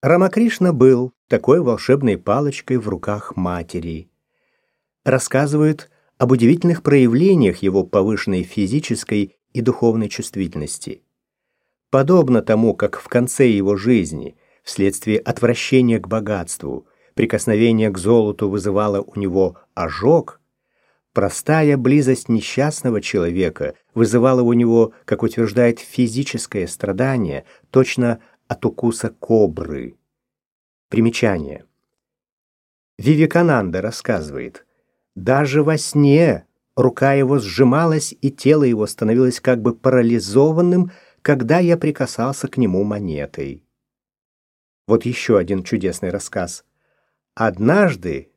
Рамакришна был такой волшебной палочкой в руках матери. Рассказывают об удивительных проявлениях его повышенной физической и духовной чувствительности. Подобно тому, как в конце его жизни, вследствие отвращения к богатству, прикосновение к золоту вызывало у него ожог, простая близость несчастного человека вызывала у него, как утверждает, физическое страдание, точно от укуса кобры. Примечание. Вивекананда рассказывает, даже во сне рука его сжималась и тело его становилось как бы парализованным, когда я прикасался к нему монетой. Вот еще один чудесный рассказ. Однажды,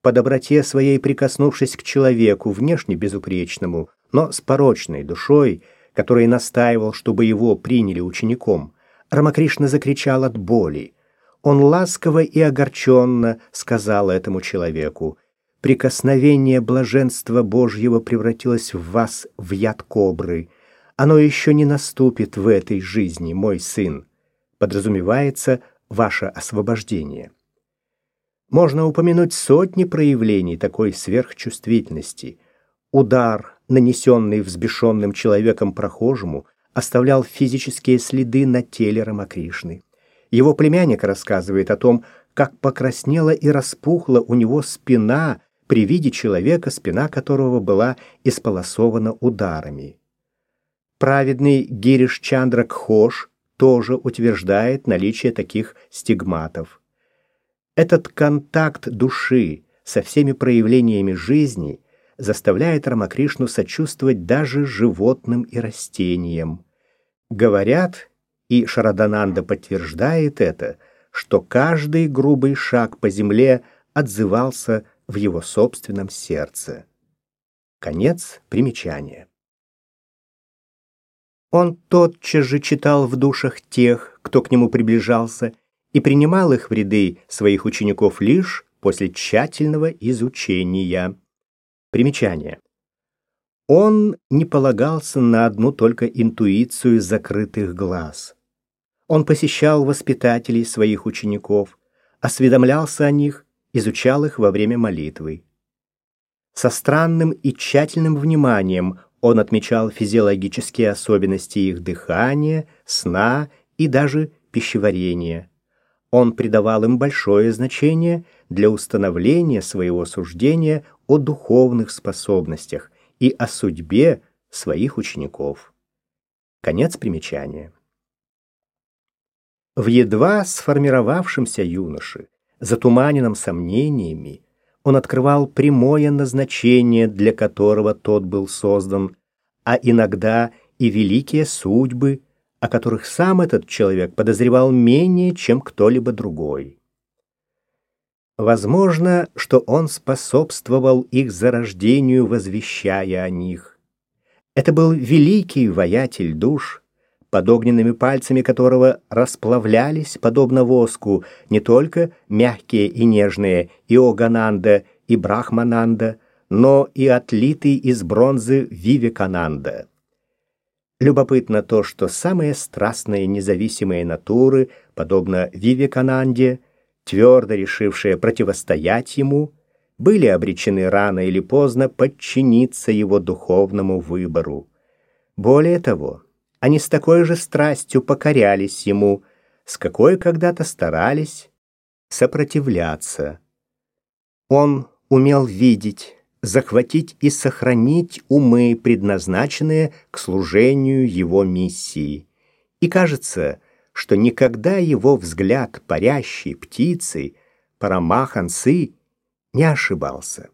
по доброте своей прикоснувшись к человеку, внешне безупречному, но с порочной душой, который настаивал, чтобы его приняли учеником, Рамакришна закричал от боли. Он ласково и огорченно сказал этому человеку, «Прикосновение блаженства Божьего превратилось в вас в яд кобры. Оно еще не наступит в этой жизни, мой сын. Подразумевается ваше освобождение». Можно упомянуть сотни проявлений такой сверхчувствительности. Удар, нанесенный взбешенным человеком прохожему, оставлял физические следы на теле Рамакришны. Его племянник рассказывает о том, как покраснела и распухла у него спина при виде человека, спина которого была исполосована ударами. Праведный Гириш Чандра Кхош тоже утверждает наличие таких стигматов. Этот контакт души со всеми проявлениями жизни заставляет Рамакришну сочувствовать даже животным и растениям. Говорят, и Шарадананда подтверждает это, что каждый грубый шаг по земле отзывался в его собственном сердце. Конец примечания. Он тотчас же читал в душах тех, кто к нему приближался, и принимал их в ряды своих учеников лишь после тщательного изучения. Примечание. Он не полагался на одну только интуицию закрытых глаз. Он посещал воспитателей своих учеников, осведомлялся о них, изучал их во время молитвы. Со странным и тщательным вниманием он отмечал физиологические особенности их дыхания, сна и даже пищеварения. Он придавал им большое значение для установления своего суждения о духовных способностях и о судьбе своих учеников. Конец примечания. В едва сформировавшемся юноше, затуманенном сомнениями, он открывал прямое назначение, для которого тот был создан, а иногда и великие судьбы, о которых сам этот человек подозревал менее, чем кто-либо другой. Возможно, что он способствовал их зарождению, возвещая о них. Это был великий воятель душ, под огненными пальцами которого расплавлялись, подобно воску, не только мягкие и нежные Иогананда и Брахмананда, но и отлитый из бронзы Вивекананда. Любопытно то, что самые страстные независимые натуры, подобно Вивекананде, твердо решившие противостоять ему, были обречены рано или поздно подчиниться его духовному выбору. Более того, они с такой же страстью покорялись ему, с какой когда-то старались сопротивляться. Он умел видеть, захватить и сохранить умы, предназначенные к служению его миссии. И кажется, что никогда его взгляд парящей птицы, Парамахансы, не ошибался.